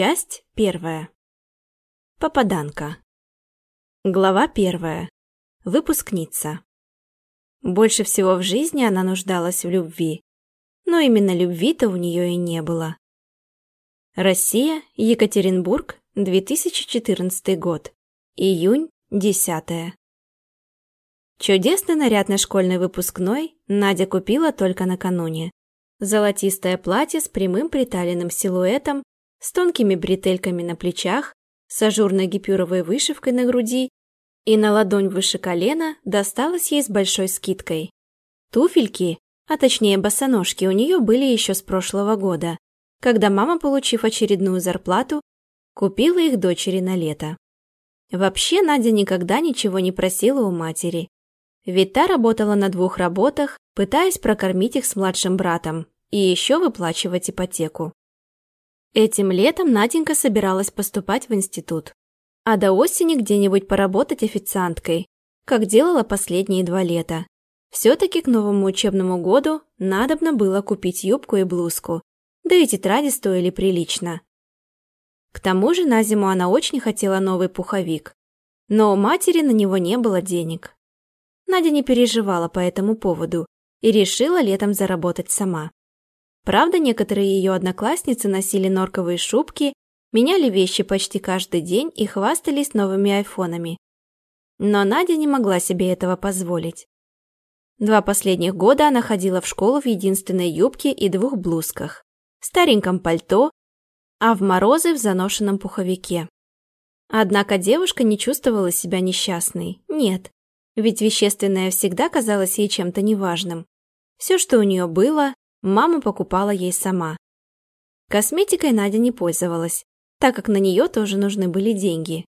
Часть первая. Попаданка. Глава первая. Выпускница. Больше всего в жизни она нуждалась в любви, но именно любви-то у нее и не было. Россия, Екатеринбург, 2014 год. Июнь, 10. Чудесный наряд на школьный выпускной Надя купила только накануне. Золотистое платье с прямым приталенным силуэтом, с тонкими бретельками на плечах, с ажурной гипюровой вышивкой на груди и на ладонь выше колена досталось ей с большой скидкой. Туфельки, а точнее босоножки, у нее были еще с прошлого года, когда мама, получив очередную зарплату, купила их дочери на лето. Вообще Надя никогда ничего не просила у матери, ведь та работала на двух работах, пытаясь прокормить их с младшим братом и еще выплачивать ипотеку. Этим летом Наденька собиралась поступать в институт, а до осени где-нибудь поработать официанткой, как делала последние два лета. Все-таки к новому учебному году надобно было купить юбку и блузку, да и тетради стоили прилично. К тому же на зиму она очень хотела новый пуховик, но у матери на него не было денег. Надя не переживала по этому поводу и решила летом заработать сама. Правда, некоторые ее одноклассницы носили норковые шубки, меняли вещи почти каждый день и хвастались новыми айфонами. Но Надя не могла себе этого позволить. Два последних года она ходила в школу в единственной юбке и двух блузках, в стареньком пальто, а в морозы в заношенном пуховике. Однако девушка не чувствовала себя несчастной. Нет, ведь вещественное всегда казалось ей чем-то неважным. Все, что у нее было, мама покупала ей сама. Косметикой Надя не пользовалась, так как на нее тоже нужны были деньги.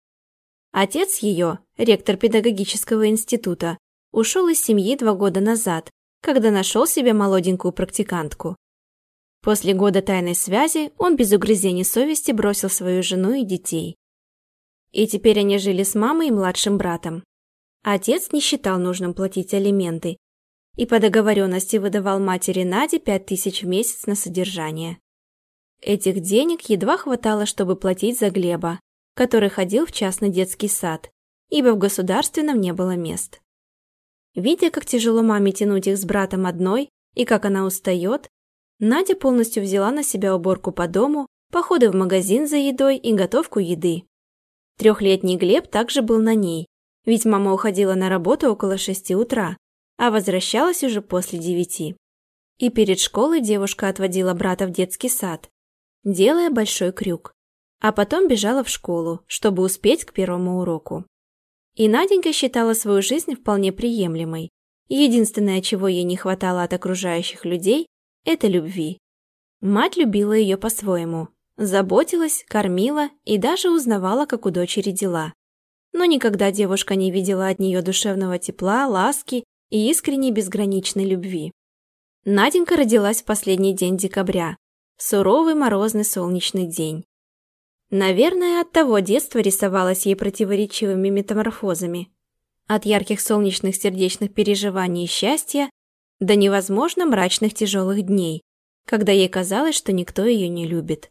Отец ее, ректор педагогического института, ушел из семьи два года назад, когда нашел себе молоденькую практикантку. После года тайной связи он без угрызений совести бросил свою жену и детей. И теперь они жили с мамой и младшим братом. Отец не считал нужным платить алименты и по договоренности выдавал матери Наде пять тысяч в месяц на содержание. Этих денег едва хватало, чтобы платить за Глеба, который ходил в частный детский сад, ибо в государственном не было мест. Видя, как тяжело маме тянуть их с братом одной и как она устает, Надя полностью взяла на себя уборку по дому, походы в магазин за едой и готовку еды. Трехлетний Глеб также был на ней, ведь мама уходила на работу около шести утра, а возвращалась уже после девяти. И перед школой девушка отводила брата в детский сад, делая большой крюк, а потом бежала в школу, чтобы успеть к первому уроку. И Наденька считала свою жизнь вполне приемлемой. Единственное, чего ей не хватало от окружающих людей, это любви. Мать любила ее по-своему, заботилась, кормила и даже узнавала, как у дочери дела но никогда девушка не видела от нее душевного тепла, ласки и искренней безграничной любви. Наденька родилась в последний день декабря, суровый морозный солнечный день. Наверное, от того детство рисовалось ей противоречивыми метаморфозами. От ярких солнечных сердечных переживаний и счастья до невозможно мрачных тяжелых дней, когда ей казалось, что никто ее не любит.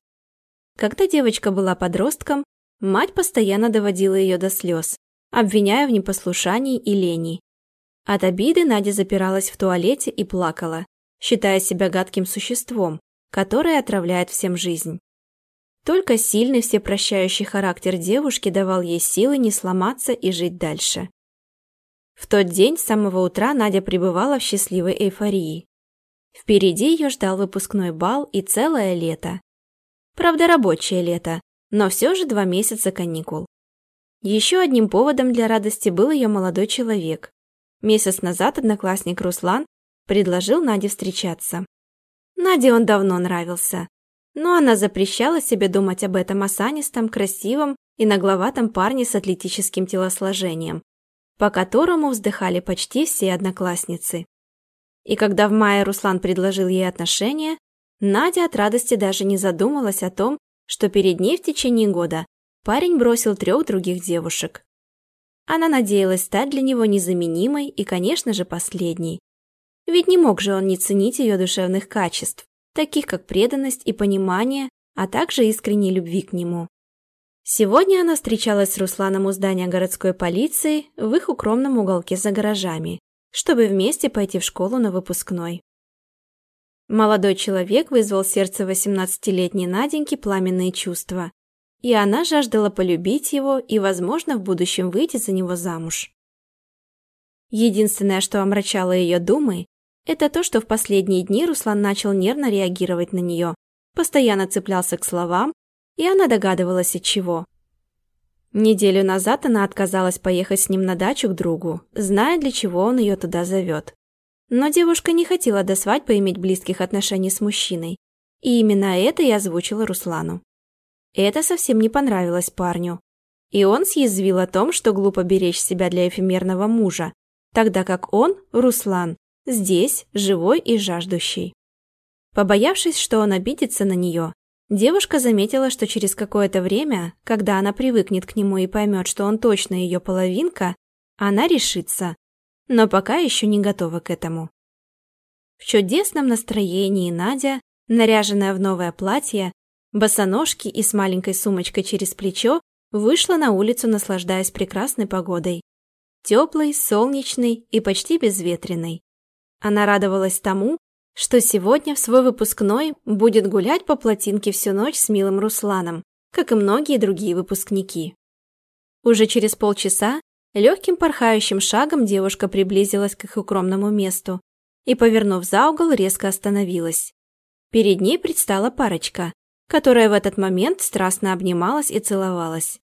Когда девочка была подростком, Мать постоянно доводила ее до слез, обвиняя в непослушании и лени. От обиды Надя запиралась в туалете и плакала, считая себя гадким существом, которое отравляет всем жизнь. Только сильный всепрощающий характер девушки давал ей силы не сломаться и жить дальше. В тот день с самого утра Надя пребывала в счастливой эйфории. Впереди ее ждал выпускной бал и целое лето. Правда, рабочее лето, но все же два месяца каникул. Еще одним поводом для радости был ее молодой человек. Месяц назад одноклассник Руслан предложил Наде встречаться. Наде он давно нравился, но она запрещала себе думать об этом осанистом, красивом и нагловатом парне с атлетическим телосложением, по которому вздыхали почти все одноклассницы. И когда в мае Руслан предложил ей отношения, Надя от радости даже не задумалась о том, что перед ней в течение года парень бросил трех других девушек. Она надеялась стать для него незаменимой и, конечно же, последней. Ведь не мог же он не ценить ее душевных качеств, таких как преданность и понимание, а также искренней любви к нему. Сегодня она встречалась с Русланом у здания городской полиции в их укромном уголке за гаражами, чтобы вместе пойти в школу на выпускной. Молодой человек вызвал в сердце 18-летней Наденьки пламенные чувства, и она жаждала полюбить его и, возможно, в будущем выйти за него замуж. Единственное, что омрачало ее думы, это то, что в последние дни Руслан начал нервно реагировать на нее, постоянно цеплялся к словам, и она догадывалась от чего. Неделю назад она отказалась поехать с ним на дачу к другу, зная, для чего он ее туда зовет. Но девушка не хотела до свадьбы иметь близких отношений с мужчиной, и именно это и озвучила Руслану. Это совсем не понравилось парню. И он съязвил о том, что глупо беречь себя для эфемерного мужа, тогда как он, Руслан, здесь, живой и жаждущий. Побоявшись, что он обидится на нее, девушка заметила, что через какое-то время, когда она привыкнет к нему и поймет, что он точно ее половинка, она решится, но пока еще не готова к этому. В чудесном настроении Надя, наряженная в новое платье, босоножки и с маленькой сумочкой через плечо, вышла на улицу, наслаждаясь прекрасной погодой. Теплой, солнечной и почти безветренной. Она радовалась тому, что сегодня в свой выпускной будет гулять по плотинке всю ночь с милым Русланом, как и многие другие выпускники. Уже через полчаса Легким порхающим шагом девушка приблизилась к их укромному месту и, повернув за угол, резко остановилась. Перед ней предстала парочка, которая в этот момент страстно обнималась и целовалась.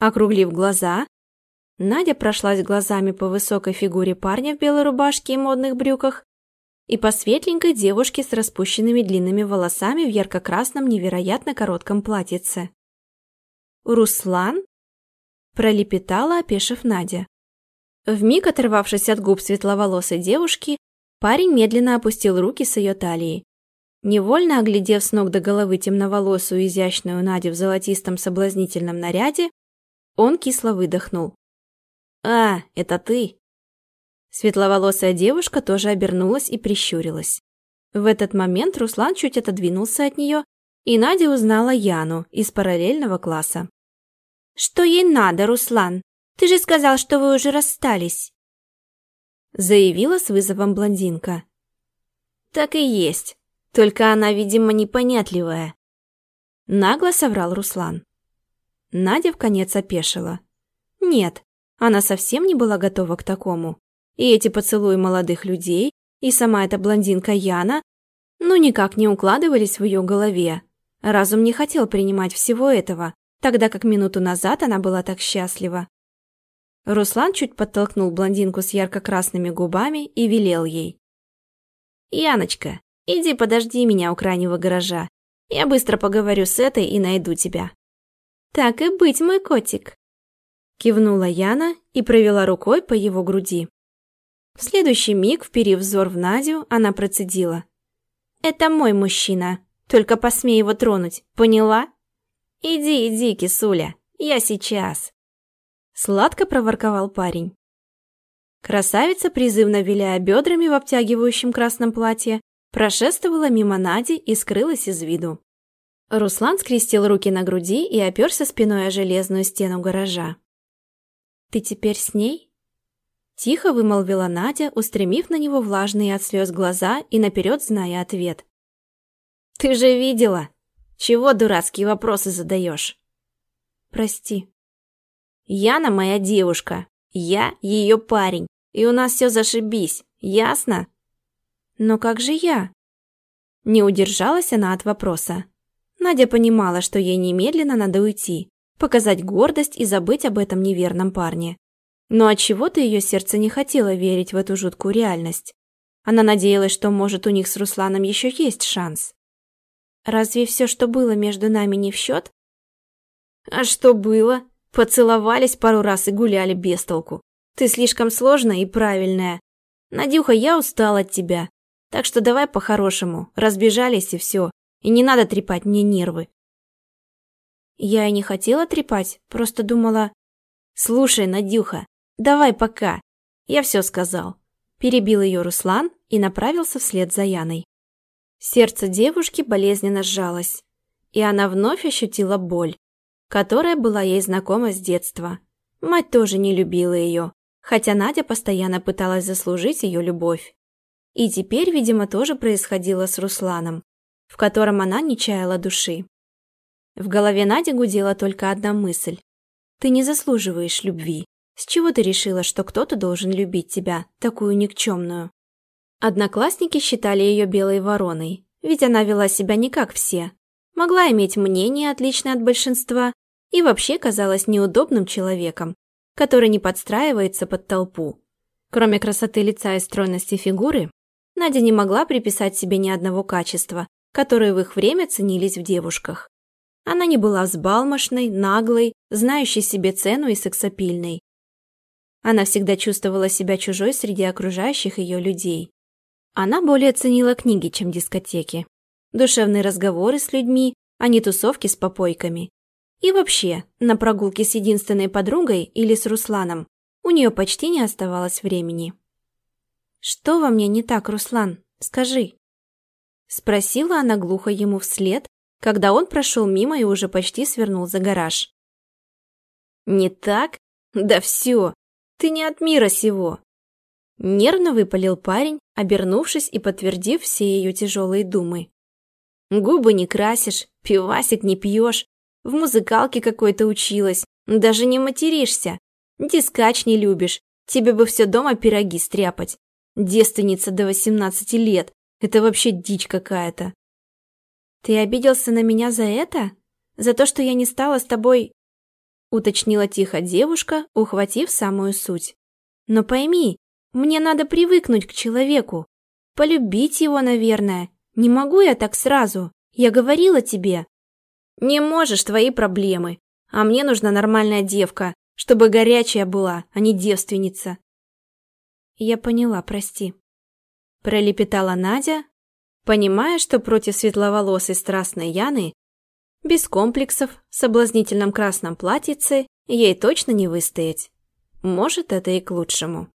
Округлив глаза, Надя прошлась глазами по высокой фигуре парня в белой рубашке и модных брюках и по светленькой девушке с распущенными длинными волосами в ярко-красном невероятно коротком платьице. «Руслан?» пролепетала, опешив Надя. Вмиг оторвавшись от губ светловолосой девушки, парень медленно опустил руки с ее талии. Невольно оглядев с ног до головы темноволосую изящную Надю в золотистом соблазнительном наряде, он кисло выдохнул. «А, это ты!» Светловолосая девушка тоже обернулась и прищурилась. В этот момент Руслан чуть отодвинулся от нее, и Надя узнала Яну из параллельного класса. Что ей надо, Руслан? Ты же сказал, что вы уже расстались. Заявила с вызовом блондинка. Так и есть. Только она, видимо, непонятливая. Нагло соврал Руслан. Надя в конец опешила. Нет, она совсем не была готова к такому. И эти поцелуи молодых людей, и сама эта блондинка Яна, ну никак не укладывались в ее голове. Разум не хотел принимать всего этого, тогда как минуту назад она была так счастлива. Руслан чуть подтолкнул блондинку с ярко-красными губами и велел ей. «Яночка, иди подожди меня у крайнего гаража. Я быстро поговорю с этой и найду тебя». «Так и быть, мой котик», — кивнула Яна и провела рукой по его груди. В следующий миг, вперив взор в Надю, она процедила. «Это мой мужчина, только посмей его тронуть, поняла?» «Иди, иди, кисуля, я сейчас!» Сладко проворковал парень. Красавица, призывно виляя бедрами в обтягивающем красном платье, прошествовала мимо Нади и скрылась из виду. Руслан скрестил руки на груди и оперся спиной о железную стену гаража. «Ты теперь с ней?» Тихо вымолвила Надя, устремив на него влажные от слез глаза и наперед зная ответ. «Ты же видела!» Чего дурацкие вопросы задаешь? Прости. Яна моя девушка. Я ее парень. И у нас все зашибись. Ясно? Но как же я? Не удержалась она от вопроса. Надя понимала, что ей немедленно надо уйти, показать гордость и забыть об этом неверном парне. Но от чего то ее сердце не хотело верить в эту жуткую реальность. Она надеялась, что, может, у них с Русланом еще есть шанс. Разве все, что было между нами, не в счет? А что было? Поцеловались пару раз и гуляли без толку. Ты слишком сложная и правильная. Надюха, я устал от тебя. Так что давай по-хорошему. Разбежались и все. И не надо трепать мне нервы. Я и не хотела трепать, просто думала... Слушай, Надюха, давай пока. Я все сказал. Перебил ее Руслан и направился вслед за Яной. Сердце девушки болезненно сжалось. и она вновь ощутила боль, которая была ей знакома с детства. Мать тоже не любила ее, хотя Надя постоянно пыталась заслужить ее любовь. И теперь, видимо, тоже происходило с Русланом, в котором она не чаяла души. В голове Нади гудела только одна мысль. «Ты не заслуживаешь любви. С чего ты решила, что кто-то должен любить тебя, такую никчемную?» Одноклассники считали ее белой вороной, ведь она вела себя не как все. Могла иметь мнение, отличное от большинства, и вообще казалась неудобным человеком, который не подстраивается под толпу. Кроме красоты лица и стройности фигуры, Надя не могла приписать себе ни одного качества, которые в их время ценились в девушках. Она не была взбалмошной, наглой, знающей себе цену и сексапильной. Она всегда чувствовала себя чужой среди окружающих ее людей. Она более ценила книги, чем дискотеки. Душевные разговоры с людьми, а не тусовки с попойками. И вообще, на прогулке с единственной подругой или с Русланом у нее почти не оставалось времени. «Что во мне не так, Руслан? Скажи». Спросила она глухо ему вслед, когда он прошел мимо и уже почти свернул за гараж. «Не так? Да все! Ты не от мира сего!» Нервно выпалил парень, обернувшись и подтвердив все ее тяжелые думы. «Губы не красишь, пивасик не пьешь, в музыкалке какой-то училась, даже не материшься, дискач не любишь, тебе бы все дома пироги стряпать. Девственница до 18 лет. Это вообще дичь какая-то. Ты обиделся на меня за это? За то, что я не стала с тобой... Уточнила тихо девушка, ухватив самую суть. Но пойми, мне надо привыкнуть к человеку. Полюбить его, наверное. Не могу я так сразу. Я говорила тебе. Не можешь, твои проблемы. А мне нужна нормальная девка, чтобы горячая была, а не девственница. Я поняла, прости. Пролепетала Надя, понимая, что против светловолосой страстной Яны без комплексов в соблазнительном красном платьице ей точно не выстоять. Может, это и к лучшему.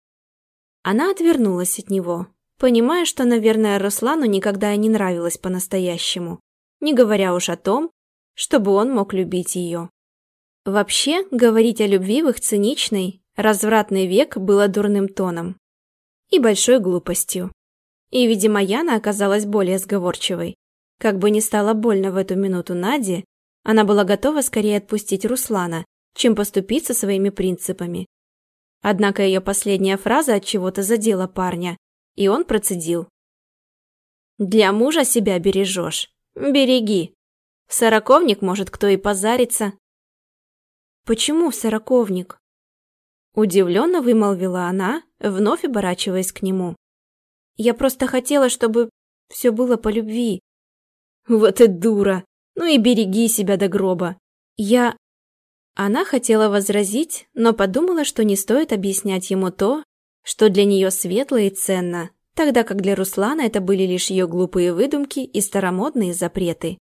Она отвернулась от него, понимая, что, наверное, Руслану никогда и не нравилось по-настоящему, не говоря уж о том, чтобы он мог любить ее. Вообще, говорить о любви в их циничный, развратный век было дурным тоном и большой глупостью. И, видимо, Яна оказалась более сговорчивой. Как бы ни стало больно в эту минуту Наде, она была готова скорее отпустить Руслана, чем поступить со своими принципами. Однако ее последняя фраза от чего-то задела парня, и он процедил. «Для мужа себя бережешь. Береги. В сороковник, может, кто и позарится». «Почему в сороковник?» Удивленно вымолвила она, вновь оборачиваясь к нему. «Я просто хотела, чтобы все было по любви». «Вот и дура! Ну и береги себя до гроба!» «Я...» Она хотела возразить, но подумала, что не стоит объяснять ему то, что для нее светло и ценно, тогда как для Руслана это были лишь ее глупые выдумки и старомодные запреты.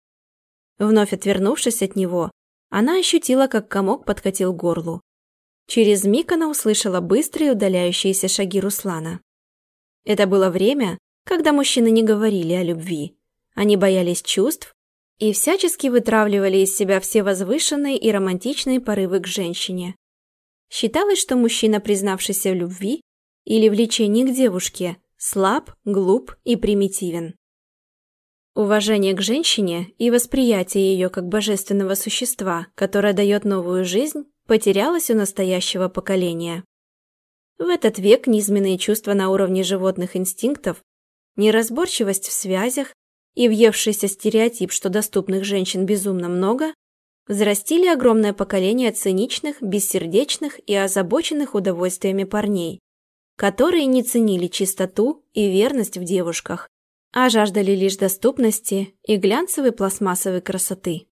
Вновь отвернувшись от него, она ощутила, как комок подкатил горлу. Через миг она услышала быстрые удаляющиеся шаги Руслана. Это было время, когда мужчины не говорили о любви. Они боялись чувств и всячески вытравливали из себя все возвышенные и романтичные порывы к женщине. Считалось, что мужчина, признавшийся в любви или влечении к девушке, слаб, глуп и примитивен. Уважение к женщине и восприятие ее как божественного существа, которое дает новую жизнь, потерялась у настоящего поколения. В этот век низменные чувства на уровне животных инстинктов, неразборчивость в связях и въевшийся стереотип, что доступных женщин безумно много, взрастили огромное поколение циничных, бессердечных и озабоченных удовольствиями парней, которые не ценили чистоту и верность в девушках, а жаждали лишь доступности и глянцевой пластмассовой красоты.